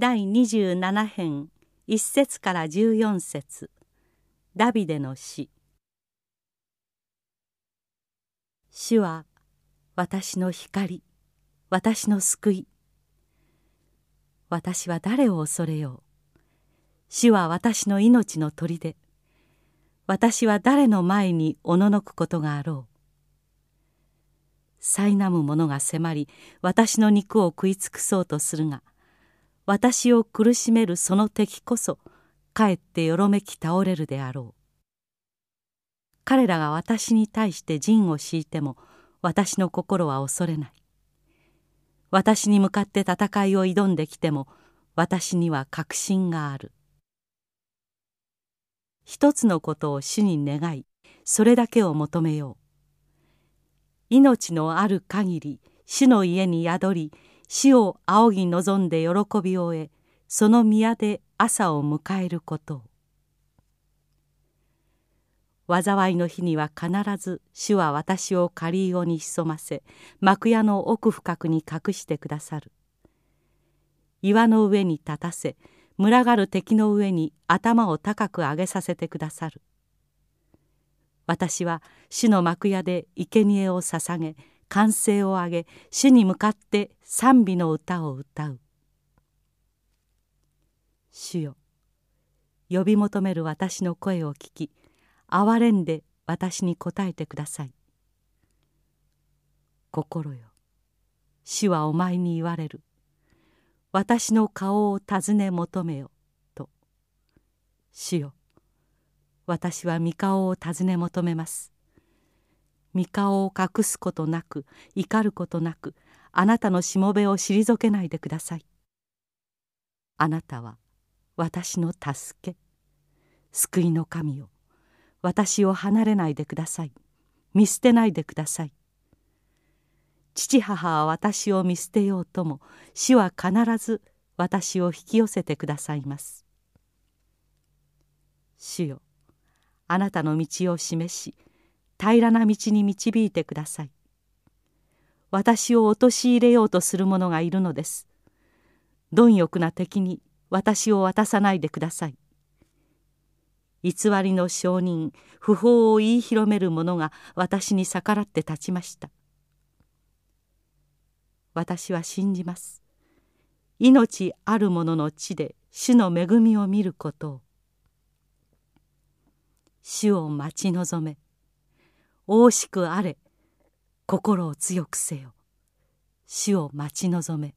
第27編1節から14節。ダビデの詩主は私の光私の救い。私は誰を恐れよう？主は私の命の砦。私は誰の前におののくことがあろう？苛む者が迫り私の肉を食い尽くそうとするが私を苦しめるその敵こそかえってよろめき倒れるであろう。彼らが私に対して陣を敷いても私の心は恐れない。私に向かって戦いを挑んできても私には確信がある。一つのことを主に願いそれだけを求めよう。命のある限り主の家に宿り死を仰ぎ望んで喜びを得その宮で朝を迎えること。を災いの日には必ず主は私を仮りに潜ませ幕屋の奥深くに隠してくださる。岩の上に立たせ群がる敵の上に頭を高く上げさせてくださる。私は主の幕屋で生贄を捧げ歓声を上げ主に向かって賛美の歌を歌う。主よ呼び求める私の声を聞き憐れんで私に答えてください。心よ主はお前に言われる。私の顔を尋ね求めよと。主よ私は御顔を尋ね求めます。御顔を隠すことなく怒ることなくあなたのしもべを退けないでください。あなたは私の助け。救いの神よ私を離れないでください。見捨てないでください。父母は私を見捨てようとも死は必ず私を引き寄せてくださいます。主よあなたの道を示し平らな道に導いてください。私を陥れようとする者がいるのです。貪欲な敵に私を渡さないでください。偽りの証人不法を言い広める者が私に逆らって立ちました。私は信じます。命ある者の地で主の恵みを見ることを。主を待ち望め。惜しくあれ心を強くせよ。死を待ち望め。